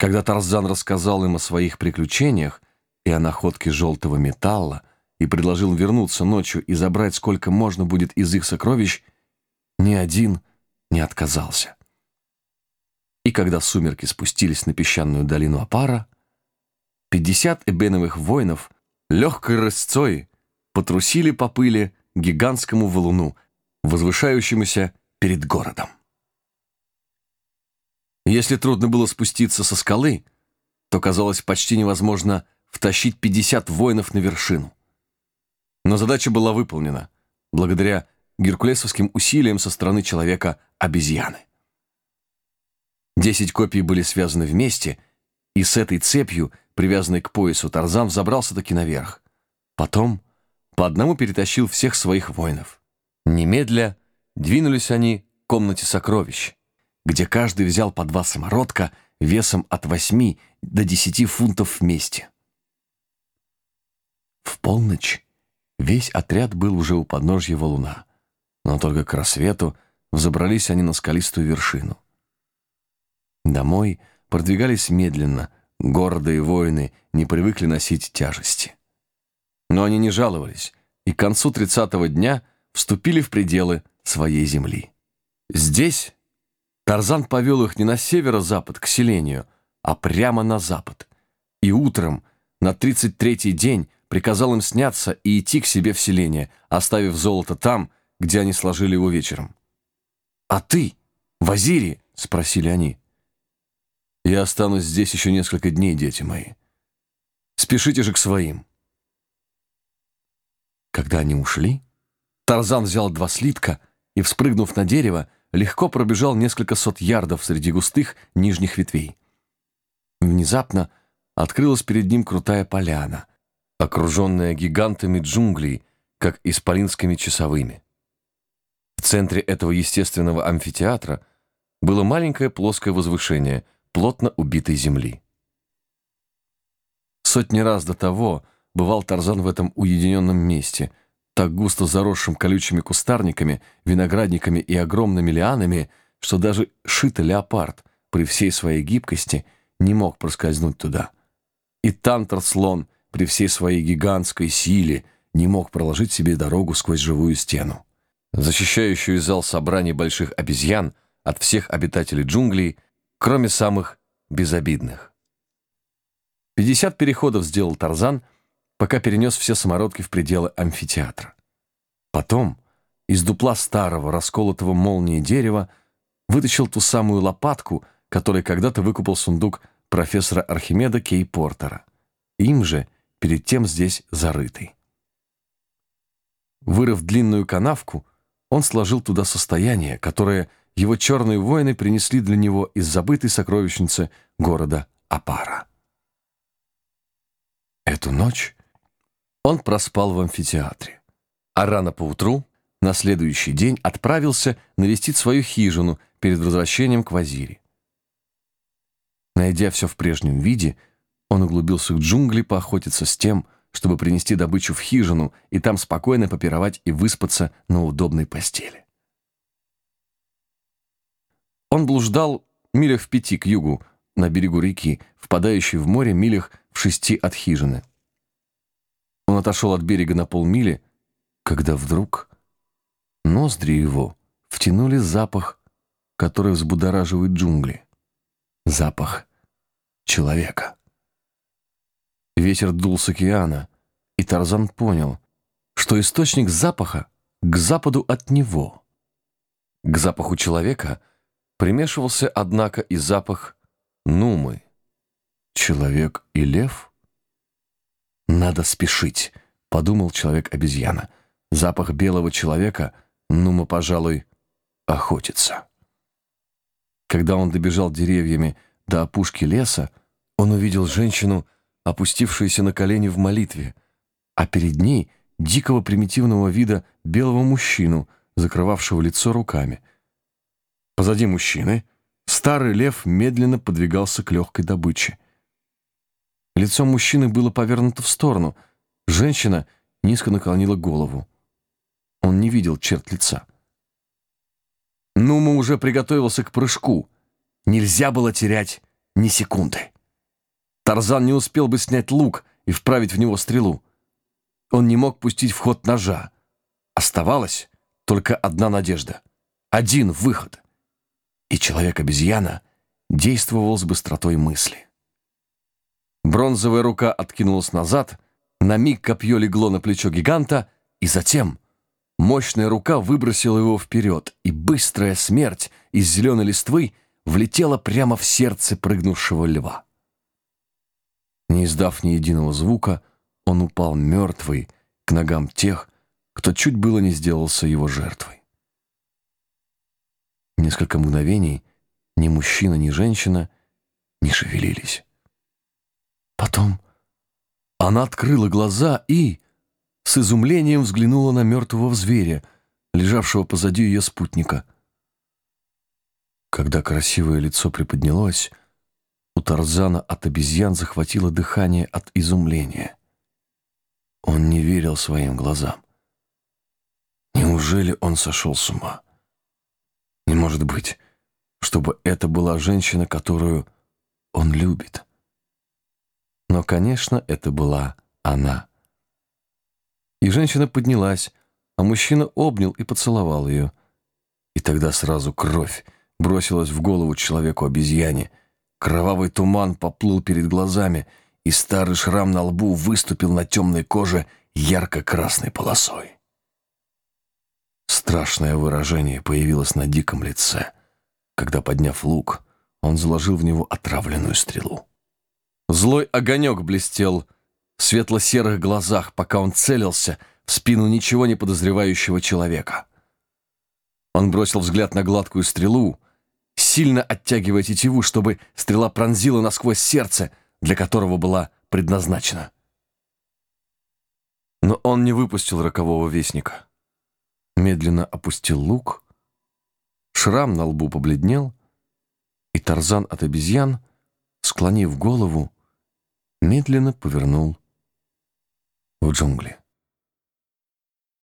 Когда Тарзан рассказал им о своих приключениях и о находке желтого металла и предложил вернуться ночью и забрать сколько можно будет из их сокровищ, ни один не отказался. И когда сумерки спустились на песчаную долину Апара, пятьдесят эбеновых воинов легкой рысцой потрусили по пыли гигантскому валуну, возвышающемуся перед городом. Если трудно было спуститься со скалы, то казалось почти невозможно втащить 50 воинов на вершину. Но задача была выполнена благодаря геркулесовским усилиям со стороны человека-обезьяны. Десять копий были связаны вместе, и с этой цепью, привязанной к поясу, Тарзан взобрался таки наверх. Потом по одному перетащил всех своих воинов. Немедля двинулись они к комнате сокровищ, где каждый взял по два самородка весом от восьми до десяти фунтов вместе. В полночь весь отряд был уже у подножья валуна, но только к рассвету взобрались они на скалистую вершину. Домой продвигались медленно, гордые воины не привыкли носить тяжести. Но они не жаловались, и к концу тридцатого дня вступили в пределы своей земли. Здесь Тарзан повел их не на северо-запад к селению, а прямо на запад. И утром, на тридцать третий день, приказал им сняться и идти к себе в селение, оставив золото там, где они сложили его вечером. «А ты, Вазири?» — спросили они. «Я останусь здесь еще несколько дней, дети мои. Спешите же к своим». Когда они ушли, Тарзан взял два слитка и, вспрыгнув на дерево, легко пробежал несколько сот ярдов среди густых нижних ветвей. Внезапно открылась перед ним крутая поляна, окруженная гигантами джунглей, как исполинскими часовыми. В центре этого естественного амфитеатра было маленькое плоское возвышение плотно убитой земли. Сотни раз до того бывал Тарзан в этом уединенном месте, так густо заросшим колючими кустарниками, виноградниками и огромными лианами, что даже шитый леопард при всей своей гибкости не мог проскользнуть туда. И Тантер-слон при всей своей гигантской силе не мог проложить себе дорогу сквозь живую стену, защищающую зал собраний больших обезьян от всех обитателей джунглей, кроме самых безобидных. Пятьдесят переходов сделал Тарзан — пока перенес все самородки в пределы амфитеатра. Потом из дупла старого, расколотого молнией дерева, вытащил ту самую лопатку, которой когда-то выкупал сундук профессора Архимеда Кей Портера. Им же перед тем здесь зарытый. Вырыв длинную канавку, он сложил туда состояние, которое его черные воины принесли для него из забытой сокровищницы города Апара. Эту ночь он проспал в амфитеатре. А рано поутру, на следующий день, отправился навестить свою хижину перед возвращением к Вазире. Найдя все в прежнем виде, он углубился в джунгли поохотиться с тем, чтобы принести добычу в хижину и там спокойно попировать и выспаться на удобной постели. Он блуждал милях в пяти к югу, на берегу реки, впадающей в море милях в шести от хижины. Он отошел от берега на полмили, когда вдруг ноздри его втянули запах, который взбудораживает джунгли. Запах человека. Ветер дул с океана, и Тарзан понял, что источник запаха к западу от него. К запаху человека примешивался, однако, и запах Нумы. Человек и лев — «Надо спешить», — подумал человек-обезьяна. «Запах белого человека, ну, мы, пожалуй, охотиться». Когда он добежал деревьями до опушки леса, он увидел женщину, опустившуюся на колени в молитве, а перед ней дикого примитивного вида белого мужчину, закрывавшего лицо руками. Позади мужчины старый лев медленно подвигался к легкой добыче — Лицо мужчины было повернуто в сторону. Женщина низко наклонила голову. Он не видел черт лица. Нума уже приготовился к прыжку. Нельзя было терять ни секунды. Тарзан не успел бы снять лук и вправить в него стрелу. Он не мог пустить в ход ножа. Оставалась только одна надежда. Один выход. И человек-обезьяна действовал с быстротой мысли. Бронзовая рука откинулась назад, на миг копье легло на плечо гиганта, и затем мощная рука выбросила его вперед, и быстрая смерть из зеленой листвы влетела прямо в сердце прыгнувшего льва. Не издав ни единого звука, он упал мертвый к ногам тех, кто чуть было не сделался его жертвой. Несколько мгновений ни мужчина, ни женщина не шевелились. Потом она открыла глаза и с изумлением взглянула на мертвого зверя, лежавшего позади ее спутника. Когда красивое лицо приподнялось, у Тарзана от обезьян захватило дыхание от изумления. Он не верил своим глазам. Неужели он сошел с ума? Не может быть, чтобы это была женщина, которую он любит. Но, конечно, это была она. И женщина поднялась, а мужчина обнял и поцеловал ее. И тогда сразу кровь бросилась в голову человеку-обезьяне. Кровавый туман поплыл перед глазами, и старый шрам на лбу выступил на темной коже ярко-красной полосой. Страшное выражение появилось на диком лице, когда, подняв лук, он заложил в него отравленную стрелу. Злой огонек блестел в светло-серых глазах, пока он целился в спину ничего не подозревающего человека. Он бросил взгляд на гладкую стрелу, сильно оттягивая тетиву, чтобы стрела пронзила насквозь сердце, для которого была предназначена. Но он не выпустил рокового вестника. Медленно опустил лук, шрам на лбу побледнел, и Тарзан от обезьян, склонив голову, медленно повернул в джунгли.